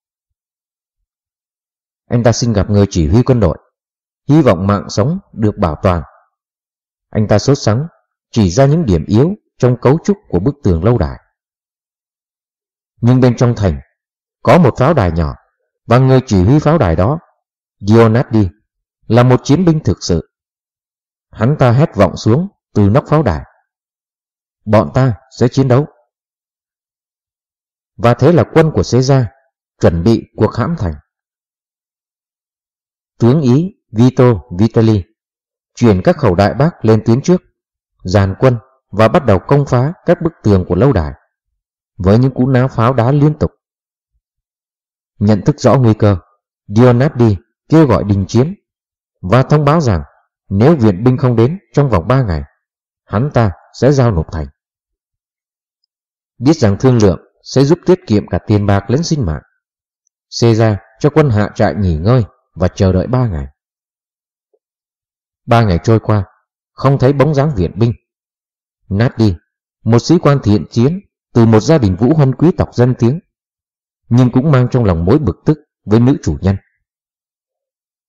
Anh ta xin gặp người chỉ huy quân đội, hy vọng mạng sống được bảo toàn. Anh ta sốt sắng chỉ ra những điểm yếu trong cấu trúc của bức tường lâu đài. Nhưng bên trong thành có một pháo đài nhỏ và người chỉ huy pháo đài đó, Dionati, là một chiến binh thực sự. Hắn ta hét vọng xuống từ nóc pháo đài. Bọn ta sẽ chiến đấu. Và thế là quân của Caesar chuẩn bị cuộc hãm thành. Tướng Ý Vito Vitali chuyển các khẩu đại bác lên tuyến trước, dàn quân và bắt đầu công phá các bức tường của lâu đài với những cú náo pháo đá liên tục. Nhận thức rõ nguy cơ, Dionati kêu gọi đình chiến và thông báo rằng nếu viện binh không đến trong vòng 3 ngày, hắn ta sẽ giao nộp thành. Biết rằng thương lượng sẽ giúp tiết kiệm cả tiền bạc lẫn sinh mạng. Caesar cho quân hạ trại nghỉ ngơi và chờ đợi 3 ngày. Ba ngày trôi qua, không thấy bóng dáng viện binh. Nát đi, một sĩ quan thiện chiến từ một gia đình vũ huân quý tộc dân tiếng, nhưng cũng mang trong lòng mối bực tức với nữ chủ nhân.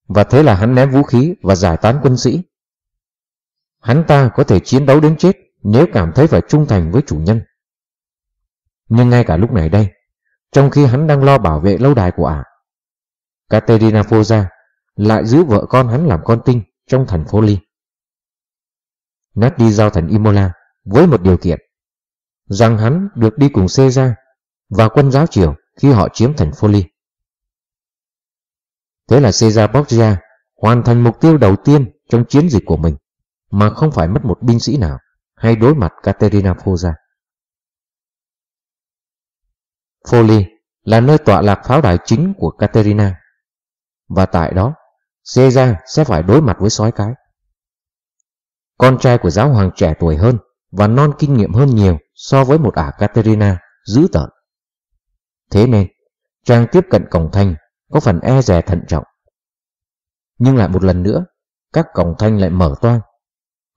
Và thế là hắn ném vũ khí và giải tán quân sĩ. Hắn ta có thể chiến đấu đến chết nếu cảm thấy phải trung thành với chủ nhân. Nhưng ngay cả lúc này đây, trong khi hắn đang lo bảo vệ lâu đài của ả, Caterina Foza lại giữ vợ con hắn làm con tinh trong thành phố Ly. Nát đi giao thành Imola với một điều kiện rằng hắn được đi cùng Caesar và quân giáo triều khi họ chiếm thành phố Ly. Thế là Caesar Borgia hoàn thành mục tiêu đầu tiên trong chiến dịch của mình, mà không phải mất một binh sĩ nào hay đối mặt Caterina Foza. Foli là nơi tọa lạc pháo đài chính của Caterina, và tại đó, Caesar sẽ phải đối mặt với sói cái. Con trai của giáo hoàng trẻ tuổi hơn và non kinh nghiệm hơn nhiều so với một ả Caterina dữ tợn. Thế nên, trang tiếp cận cổng thành có phần e rè thận trọng. Nhưng lại một lần nữa, các cổng thanh lại mở toang.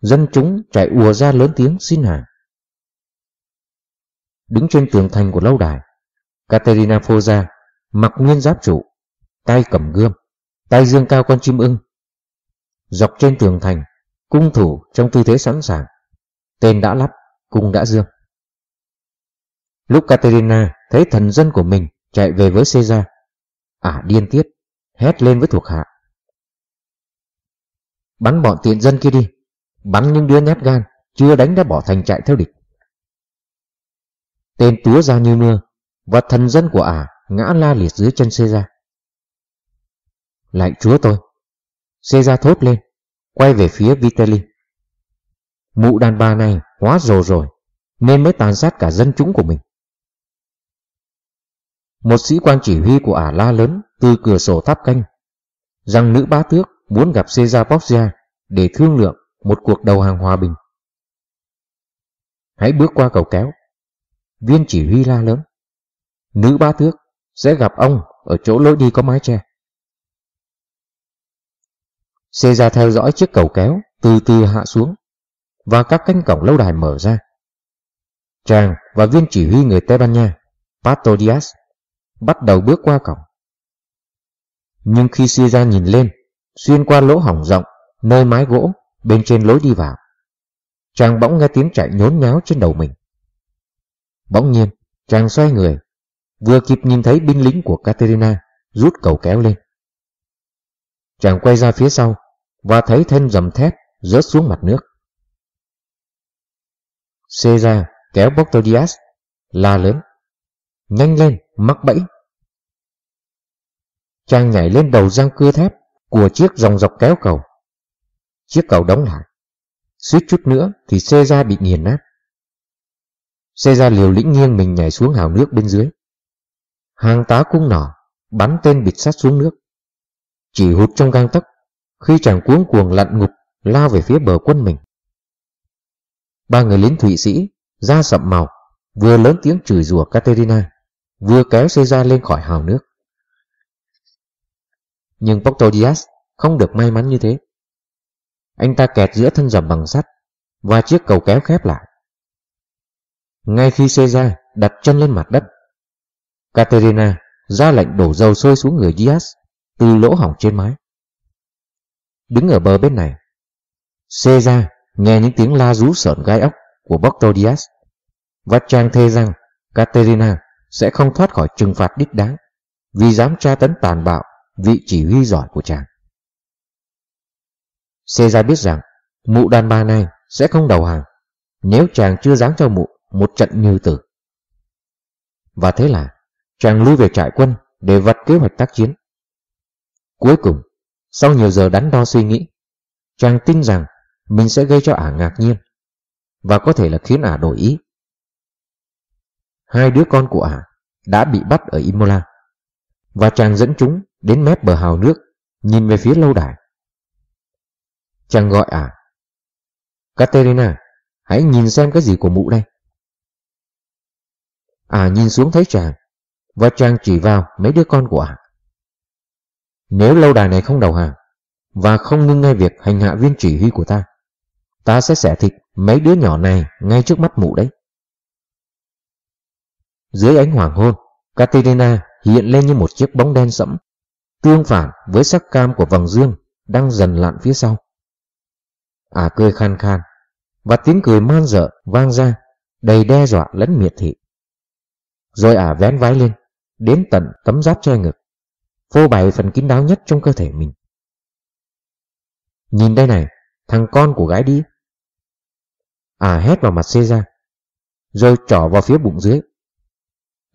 Dân chúng chạy ùa ra lớn tiếng xin hàng. Đứng trên tường thành của lâu đài, Caterina Foza mặc nguyên giáp trụ, tay cầm gươm, tay dương cao con chim ưng. Dọc trên tường thành, cung thủ trong tư thế sẵn sàng, tên đã lắp, cung đã dương. Lúc Caterina thấy thần dân của mình chạy về với Caesar, ả điên tiết, hét lên với thuộc hạ. Bắn bọn tiện dân kia đi, bắn những đứa nhát gan, chưa đánh đã bỏ thành chạy theo địch. Tên túa ra như mưa, và thần dân của ả ngã la liệt dưới chân Caesar. Lạy chúa tôi! Caesar thốt lên, quay về phía Vitelli. Mụ đàn bà này hóa rồ rồi, nên mới tàn sát cả dân chúng của mình. Một sĩ quan chỉ huy của ả la lớn từ cửa sổ tháp canh, rằng nữ bá tước muốn gặp Caesar Borgia để thương lượng một cuộc đầu hàng hòa bình. Hãy bước qua cầu kéo. Viên chỉ huy la lớn. Nữ bá tước sẽ gặp ông ở chỗ lối đi có mái che. Caesar theo dõi chiếc cầu kéo từ từ hạ xuống và các cánh cổng lâu đài mở ra. Chàng và viên chỉ huy người Tây Ban Nha, Pato Diaz, bắt đầu bước qua cổng. Nhưng khi Caesar nhìn lên, xuyên qua lỗ hỏng rộng, nơi mái gỗ, bên trên lối đi vào, chàng bỗng nghe tiếng chạy nhốn nháo trên đầu mình. Bỗng nhiên, chàng xoay người, vừa kịp nhìn thấy binh lính của Caterina rút cầu kéo lên. Chàng quay ra phía sau và thấy thân dầm thép rớt xuống mặt nước. Caesar kéo Porto Diaz, la lớn. Nhanh lên, mắc bẫy. Chàng nhảy lên đầu răng cưa thép của chiếc dòng dọc kéo cầu. Chiếc cầu đóng lại. Suýt chút nữa thì Caesar bị nghiền nát. Caesar liều lĩnh nghiêng mình nhảy xuống hào nước bên dưới. Hàng tá cung nỏ, bắn tên bịt sát xuống nước. Chỉ hụt trong gang tấc, khi chàng cuống cuồng lặn ngục lao về phía bờ quân mình. Ba người lính Thụy Sĩ, da sậm màu, vừa lớn tiếng chửi rủa Caterina vừa kéo Caesar lên khỏi hào nước. Nhưng Porto không được may mắn như thế. Anh ta kẹt giữa thân dầm bằng sắt và chiếc cầu kéo khép lại. Ngay khi Caesar đặt chân lên mặt đất, Caterina ra lệnh đổ dầu sôi xuống người Diaz từ lỗ hỏng trên mái. Đứng ở bờ bên này, Caesar nghe những tiếng la rú sợn gai ốc của Porto Diaz và chàng thề rằng Caterina sẽ không thoát khỏi trừng phạt đích đáng vì dám tra tấn tàn bạo vị chỉ huy giỏi của chàng. Caesar biết rằng mụ đàn bà này sẽ không đầu hàng nếu chàng chưa giáng cho mụ một trận như tử. Và thế là chàng lui về trại quân để vặt kế hoạch tác chiến. Cuối cùng, sau nhiều giờ đắn đo suy nghĩ, chàng tin rằng mình sẽ gây cho ả ngạc nhiên và có thể là khiến ả đổi ý. Hai đứa con của ả đã bị bắt ở Imola và chàng dẫn chúng đến mép bờ hào nước nhìn về phía lâu đài. Chàng gọi ả Caterina, hãy nhìn xem cái gì của mụ đây. Ả nhìn xuống thấy chàng và chàng chỉ vào mấy đứa con của ả. Nếu lâu đài này không đầu hàng và không ngưng ngay việc hành hạ viên chỉ huy của ta, ta sẽ xẻ thịt mấy đứa nhỏ này ngay trước mắt mụ đấy. Dưới ánh hoàng hôn, Caterina hiện lên như một chiếc bóng đen sẫm, tương phản với sắc cam của vầng dương đang dần lặn phía sau. À cười khan khan, và tiếng cười man dợ vang ra, đầy đe dọa lẫn miệt thị. Rồi ả à vén vái lên, đến tận tấm giáp che ngực, phô bày phần kín đáo nhất trong cơ thể mình. Nhìn đây này, thằng con của gái đi. À hét vào mặt xê ra, rồi trỏ vào phía bụng dưới.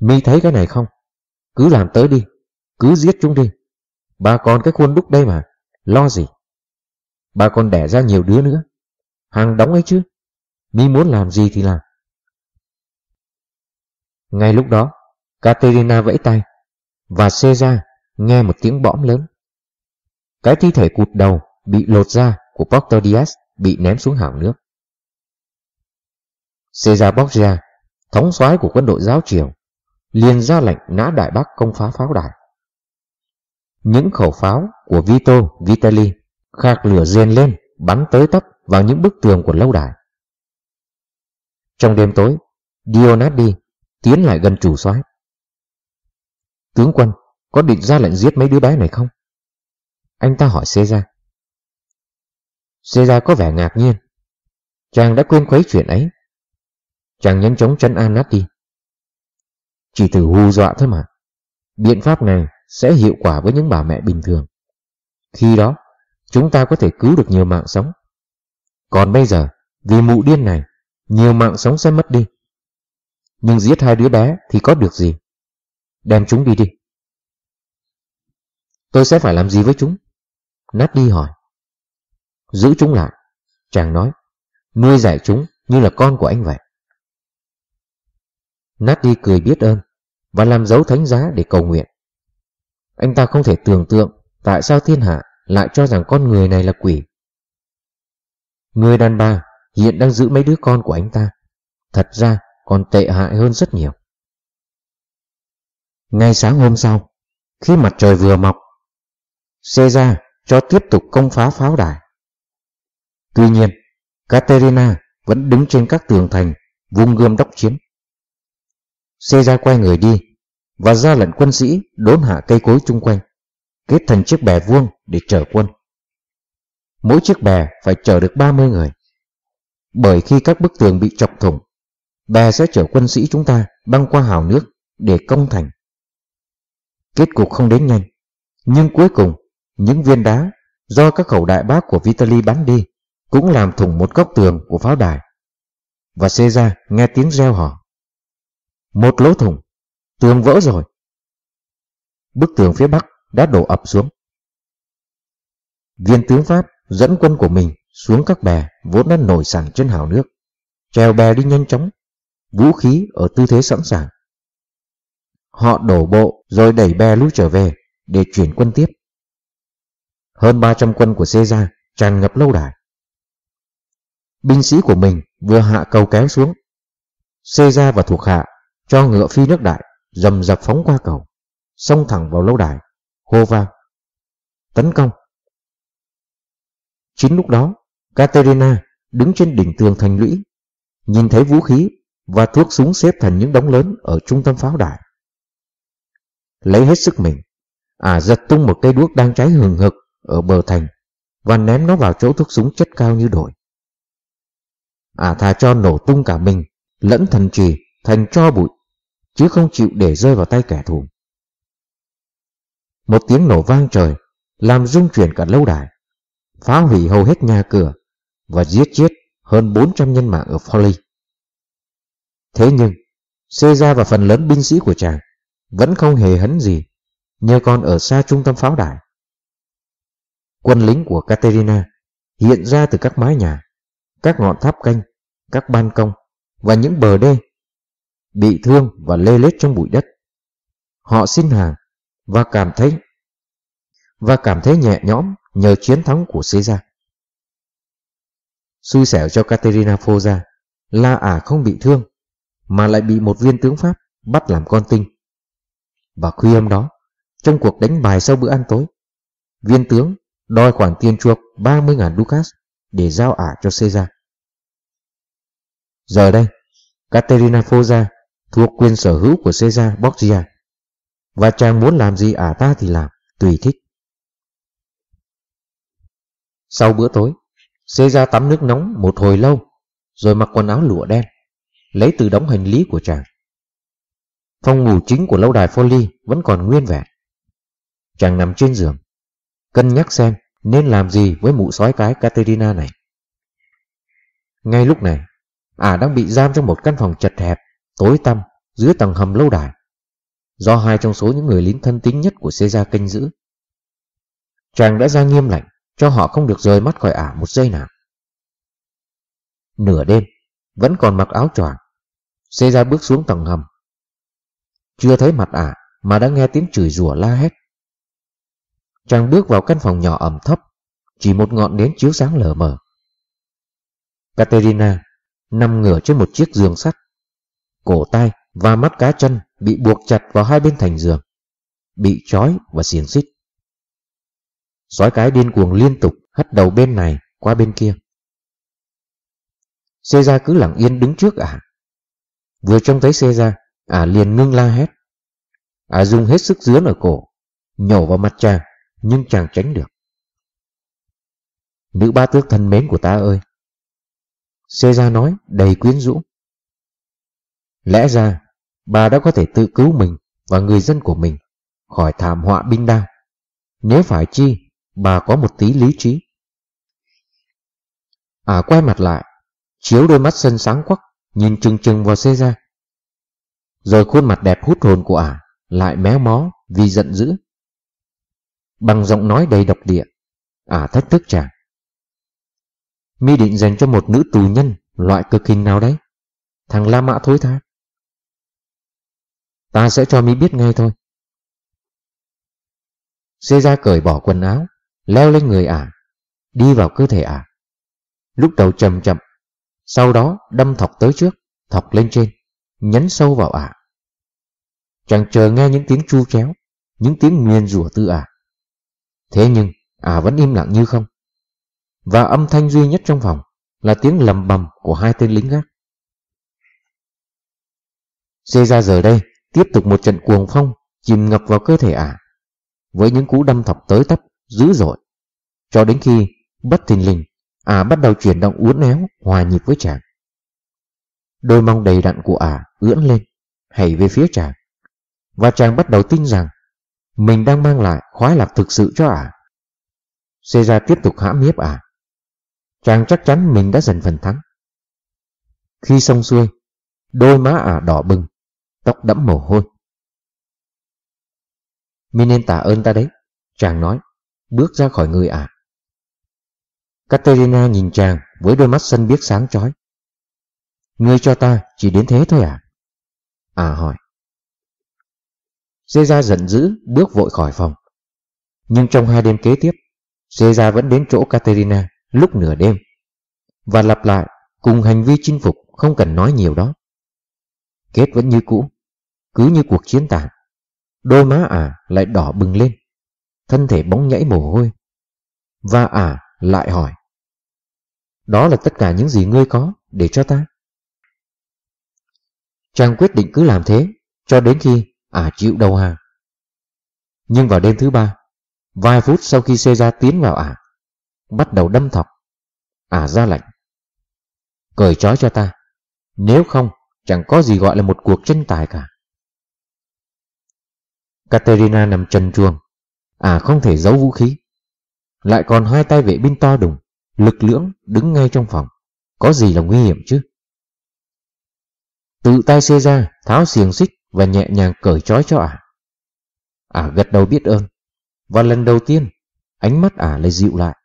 Mi thấy cái này không? Cứ làm tới đi, cứ giết chúng đi. Bà còn cái khuôn đúc đây mà, lo gì? Bà còn đẻ ra nhiều đứa nữa. Hàng đóng ấy chứ. Mi muốn làm gì thì làm. Ngay lúc đó, Caterina vẫy tay, và Caesar nghe một tiếng bõm lớn. Cái thi thể cụt đầu bị lột ra của Porto Diaz bị ném xuống hào nước. Caesar Borgia, thống soái của quân đội giáo triều, liền ra lệnh nã đại bác công phá pháo đài. Những khẩu pháo của Vito Vitali khạc lửa rền lên bắn tới tấp vào những bức tường của lâu đài. Trong đêm tối, Dionati tiến lại gần chủ soái. Tướng quân, có định ra lệnh giết mấy đứa bé này không? Anh ta hỏi Caesar. Caesar có vẻ ngạc nhiên. Chàng đã quên khuấy chuyện ấy. Chàng nhanh chóng chân an Nati. Chỉ thử hù dọa thôi mà. Biện pháp này sẽ hiệu quả với những bà mẹ bình thường. Khi đó, chúng ta có thể cứu được nhiều mạng sống. Còn bây giờ, vì mụ điên này, nhiều mạng sống sẽ mất đi. Nhưng giết hai đứa bé thì có được gì? Đem chúng đi đi. Tôi sẽ phải làm gì với chúng? Nát đi hỏi. Giữ chúng lại. Chàng nói. Nuôi dạy chúng như là con của anh vậy. Nát đi cười biết ơn và làm dấu thánh giá để cầu nguyện. Anh ta không thể tưởng tượng tại sao thiên hạ lại cho rằng con người này là quỷ. Người đàn bà hiện đang giữ mấy đứa con của anh ta. Thật ra còn tệ hại hơn rất nhiều. Ngay sáng hôm sau, khi mặt trời vừa mọc, Caesar cho tiếp tục công phá pháo đài. Tuy nhiên, Caterina vẫn đứng trên các tường thành, vung gươm đốc chiến. Caesar quay người đi và ra lệnh quân sĩ đốn hạ cây cối chung quanh, kết thành chiếc bè vuông để chở quân. Mỗi chiếc bè phải chở được 30 người. Bởi khi các bức tường bị chọc thủng, bè sẽ chở quân sĩ chúng ta băng qua hào nước để công thành. Kết cục không đến nhanh, nhưng cuối cùng những viên đá do các khẩu đại bác của Vitaly bắn đi cũng làm thủng một góc tường của pháo đài. Và Caesar nghe tiếng reo hò. Một lỗ thủng, tường vỡ rồi. Bức tường phía bắc đã đổ ập xuống. Viên tướng Pháp dẫn quân của mình xuống các bè vốn đã nổi sẵn trên hào nước, trèo bè đi nhanh chóng, vũ khí ở tư thế sẵn sàng. Họ đổ bộ rồi đẩy bè lũ trở về để chuyển quân tiếp. Hơn 300 quân của Caesar tràn ngập lâu đài. Binh sĩ của mình vừa hạ cầu kéo xuống. Caesar và thuộc hạ cho ngựa phi nước đại dầm dập phóng qua cầu, xông thẳng vào lâu đài, hô vang. Tấn công! Chính lúc đó, Caterina đứng trên đỉnh tường thành lũy, nhìn thấy vũ khí và thuốc súng xếp thành những đống lớn ở trung tâm pháo đài. Lấy hết sức mình, à giật tung một cây đuốc đang cháy hừng hực ở bờ thành và ném nó vào chỗ thuốc súng chất cao như đổi. À thà cho nổ tung cả mình, lẫn thần trì thành cho bụi, chứ không chịu để rơi vào tay kẻ thù. Một tiếng nổ vang trời, làm rung chuyển cả lâu đài, phá hủy hầu hết nhà cửa và giết chết hơn 400 nhân mạng ở Foley. Thế nhưng, Caesar và phần lớn binh sĩ của chàng vẫn không hề hấn gì nhờ còn ở xa trung tâm pháo đài. Quân lính của Caterina hiện ra từ các mái nhà, các ngọn tháp canh, các ban công và những bờ đê, bị thương và lê lết trong bụi đất. Họ xin hàng và cảm thấy và cảm thấy nhẹ nhõm nhờ chiến thắng của Caesar. Xui xẻo cho Caterina Foza là ả không bị thương mà lại bị một viên tướng Pháp bắt làm con tinh. Và khuya hôm đó, trong cuộc đánh bài sau bữa ăn tối, viên tướng đòi khoản tiền chuộc 30.000 ducats để giao ả cho Caesar. Giờ đây, Caterina Foza thuộc quyền sở hữu của Caesar Borgia và chàng muốn làm gì ả ta thì làm, tùy thích. Sau bữa tối, Caesar tắm nước nóng một hồi lâu rồi mặc quần áo lụa đen, lấy từ đóng hành lý của chàng. Phòng ngủ chính của lâu đài Folly vẫn còn nguyên vẹn. Chàng nằm trên giường, cân nhắc xem nên làm gì với mụ sói cái Caterina này. Ngay lúc này, ả đang bị giam trong một căn phòng chật hẹp, tối tăm dưới tầng hầm lâu đài, do hai trong số những người lính thân tín nhất của Caesar canh giữ. Chàng đã ra nghiêm lệnh cho họ không được rời mắt khỏi ả một giây nào. Nửa đêm, vẫn còn mặc áo choàng, Caesar bước xuống tầng hầm. Chưa thấy mặt ả mà đã nghe tiếng chửi rủa la hét. Chàng bước vào căn phòng nhỏ ẩm thấp, chỉ một ngọn nến chiếu sáng lờ mờ. Caterina nằm ngửa trên một chiếc giường sắt. Cổ tay và mắt cá chân bị buộc chặt vào hai bên thành giường, bị trói và xiềng xích. Sói cái điên cuồng liên tục hất đầu bên này qua bên kia. Caesar cứ lặng yên đứng trước ả. Vừa trông thấy Caesar, ả liền ngưng la hét. Ả dùng hết sức dướn ở cổ, nhổ vào mặt chàng, nhưng chàng tránh được. Nữ ba tước thân mến của ta ơi! Caesar nói đầy quyến rũ. Lẽ ra, bà đã có thể tự cứu mình và người dân của mình khỏi thảm họa binh đao. Nếu phải chi, bà có một tí lý trí. À quay mặt lại, chiếu đôi mắt sân sáng quắc, nhìn chừng chừng vào Caesar. Rồi khuôn mặt đẹp hút hồn của ả lại méo mó vì giận dữ. Bằng giọng nói đầy độc địa, ả thách thức chàng. Mi định dành cho một nữ tù nhân loại cực hình nào đấy? Thằng La Mã thối tha. Ta sẽ cho Mi biết ngay thôi. Caesar cởi bỏ quần áo, leo lên người ả, đi vào cơ thể ả. Lúc đầu chậm chậm, sau đó đâm thọc tới trước, thọc lên trên, nhấn sâu vào ả. Chàng chờ nghe những tiếng chu chéo, những tiếng nguyền rủa từ ả. Thế nhưng, ả vẫn im lặng như không. và âm thanh duy nhất trong phòng là tiếng lầm bầm của hai tên lính gác. Caesar giờ đây tiếp tục một trận cuồng phong chìm ngập vào cơ thể ả, với những cú đâm thọc tới tấp dữ dội, cho đến khi bất thình lình ả bắt đầu chuyển động uốn éo hòa nhịp với chàng. Đôi mong đầy đặn của ả ưỡn lên, hãy về phía chàng, và chàng bắt đầu tin rằng mình đang mang lại khoái lạc thực sự cho ả. Caesar tiếp tục hãm hiếp ả. Chàng chắc chắn mình đã giành phần thắng. Khi xong xuôi, đôi má ả đỏ bừng, tóc đẫm mồ hôi. Mi nên tạ ơn ta đấy, chàng nói, bước ra khỏi người ả. Katerina nhìn chàng với đôi mắt sân biếc sáng chói. Ngươi cho ta chỉ đến thế thôi à? À hỏi. Caesar giận dữ bước vội khỏi phòng. Nhưng trong hai đêm kế tiếp, Caesar vẫn đến chỗ Caterina lúc nửa đêm và lặp lại cùng hành vi chinh phục không cần nói nhiều đó. Kết vẫn như cũ, cứ như cuộc chiến tàn. Đôi má ả lại đỏ bừng lên, thân thể bóng nhảy mồ hôi. Và ả lại hỏi. Đó là tất cả những gì ngươi có để cho ta. Chàng quyết định cứ làm thế cho đến khi ả chịu đầu hàng. Nhưng vào đêm thứ ba, vài phút sau khi Caesar tiến vào ả, bắt đầu đâm thọc, ả ra lệnh. Cởi trói cho ta, nếu không chẳng có gì gọi là một cuộc tranh tài cả. Katerina nằm trần chuồng. À không thể giấu vũ khí. Lại còn hai tay vệ binh to đùng, lực lưỡng đứng ngay trong phòng. Có gì là nguy hiểm chứ? Tự tay xê ra, tháo xiềng xích và nhẹ nhàng cởi trói cho ả. Ả gật đầu biết ơn. Và lần đầu tiên, ánh mắt ả lại dịu lại.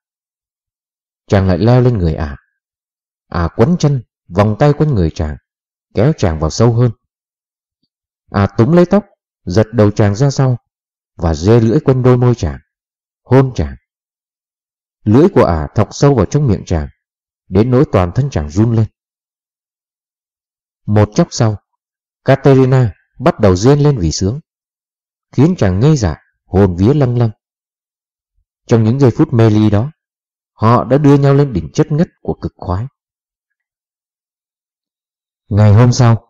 Chàng lại leo lên người ả. Ả quấn chân, vòng tay quanh người chàng, kéo chàng vào sâu hơn. À túm lấy tóc, giật đầu chàng ra sau và dê lưỡi quanh đôi môi chàng, hôn chàng. Lưỡi của ả thọc sâu vào trong miệng chàng, đến nỗi toàn thân chàng run lên. Một chốc sau, Caterina bắt đầu rên lên vì sướng, khiến chàng ngây dại, hồn vía lâng lâng. Trong những giây phút mê ly đó, họ đã đưa nhau lên đỉnh chất ngất của cực khoái. Ngày hôm sau,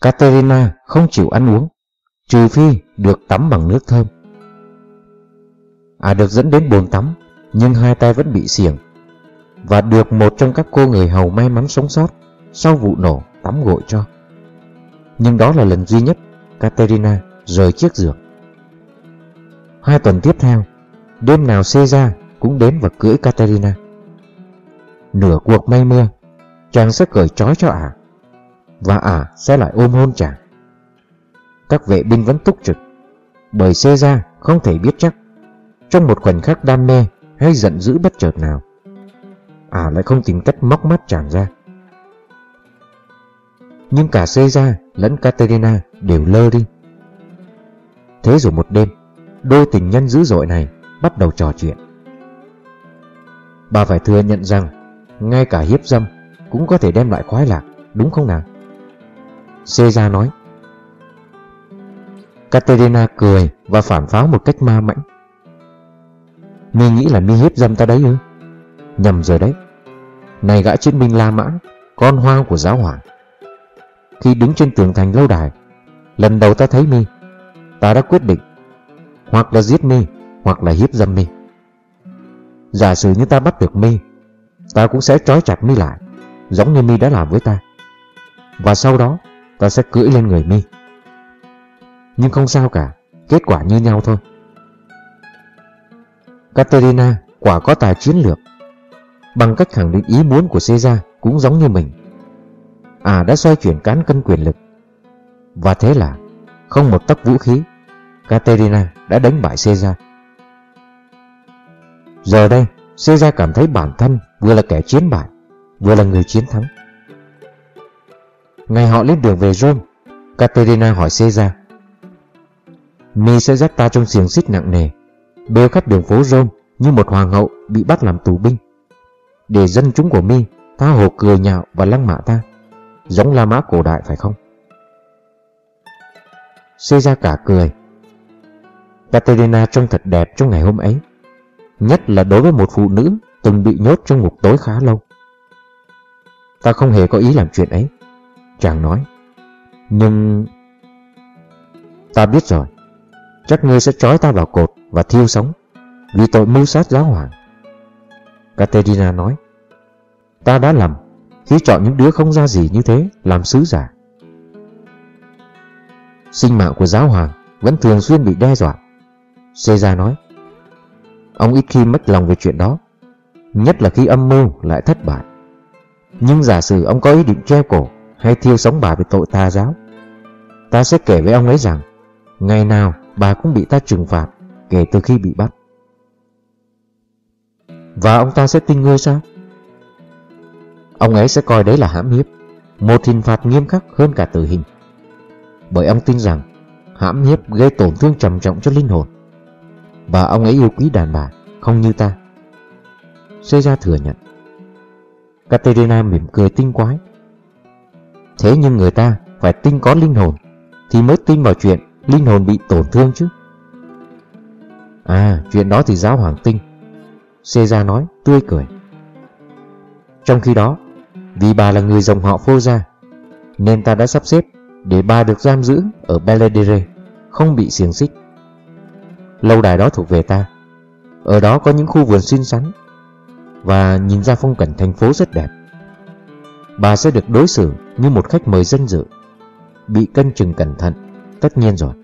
Caterina không chịu ăn uống, trừ phi được tắm bằng nước thơm. À được dẫn đến bồn tắm, nhưng hai tay vẫn bị xiềng, và được một trong các cô người hầu may mắn sống sót sau vụ nổ tắm gội cho. Nhưng đó là lần duy nhất Caterina rời chiếc giường. Hai tuần tiếp theo, đêm nào Caesar cũng đến và cưỡi Caterina. Nửa cuộc may mưa, chàng sẽ cởi trói cho ả, và ả sẽ lại ôm hôn chàng. Các vệ binh vẫn túc trực, bởi Caesar không thể biết chắc trong một khoảnh khắc đam mê hay giận dữ bất chợt nào. Ả lại không tìm cách móc mắt chàng ra nhưng cả Caesar lẫn Caterina đều lơ đi. Thế rồi một đêm, đôi tình nhân dữ dội này bắt đầu trò chuyện. Bà phải thừa nhận rằng, ngay cả hiếp dâm cũng có thể đem lại khoái lạc, đúng không nào? Caesar nói. Caterina cười và phản pháo một cách ma mãnh. Mi nghĩ là mi hiếp dâm ta đấy ư? Nhầm rồi đấy. Này gã chiến binh La Mã, con hoang của giáo hoàng khi đứng trên tường thành lâu đài. Lần đầu ta thấy mi, ta đã quyết định hoặc là giết mi, hoặc là hiếp dâm mi. Giả sử như ta bắt được mi, ta cũng sẽ trói chặt mi lại, giống như mi đã làm với ta. Và sau đó, ta sẽ cưỡi lên người mi. Nhưng không sao cả, kết quả như nhau thôi. Caterina quả có tài chiến lược. Bằng cách khẳng định ý muốn của Caesar cũng giống như mình à đã xoay chuyển cán cân quyền lực. Và thế là, không một tấc vũ khí, Caterina đã đánh bại Caesar. Giờ đây, Caesar cảm thấy bản thân vừa là kẻ chiến bại, vừa là người chiến thắng. Ngày họ lên đường về Rome, Caterina hỏi Caesar, Mi sẽ dắt ta trong xiềng xích nặng nề, bêu khắp đường phố Rome như một hoàng hậu bị bắt làm tù binh, để dân chúng của Mi tha hồ cười nhạo và lăng mạ ta giống La Mã cổ đại phải không? Caesar cả cười. Caterina trông thật đẹp trong ngày hôm ấy, nhất là đối với một phụ nữ từng bị nhốt trong ngục tối khá lâu. Ta không hề có ý làm chuyện ấy, chàng nói. Nhưng... Ta biết rồi, chắc ngươi sẽ trói ta vào cột và thiêu sống vì tội mưu sát giáo hoàng. Caterina nói, ta đã lầm khi chọn những đứa không ra gì như thế làm sứ giả. Sinh mạng của giáo hoàng vẫn thường xuyên bị đe dọa. Caesar nói, ông ít khi mất lòng về chuyện đó, nhất là khi âm mưu lại thất bại. Nhưng giả sử ông có ý định treo cổ hay thiêu sống bà vì tội tà giáo, ta sẽ kể với ông ấy rằng ngày nào bà cũng bị ta trừng phạt kể từ khi bị bắt. Và ông ta sẽ tin ngươi sao? Ông ấy sẽ coi đấy là hãm hiếp, một hình phạt nghiêm khắc hơn cả tử hình. Bởi ông tin rằng hãm hiếp gây tổn thương trầm trọng cho linh hồn. Và ông ấy yêu quý đàn bà, không như ta. Caesar thừa nhận. Caterina mỉm cười tinh quái. Thế nhưng người ta phải tin có linh hồn thì mới tin vào chuyện linh hồn bị tổn thương chứ. À, chuyện đó thì giáo hoàng tinh. Caesar nói, tươi cười. Trong khi đó, vì bà là người dòng họ phô gia, nên ta đã sắp xếp để bà được giam giữ ở Belledere không bị xiềng xích. Lâu đài đó thuộc về ta. Ở đó có những khu vườn xinh xắn và nhìn ra phong cảnh thành phố rất đẹp. Bà sẽ được đối xử như một khách mời danh dự, bị cân chừng cẩn thận, tất nhiên rồi.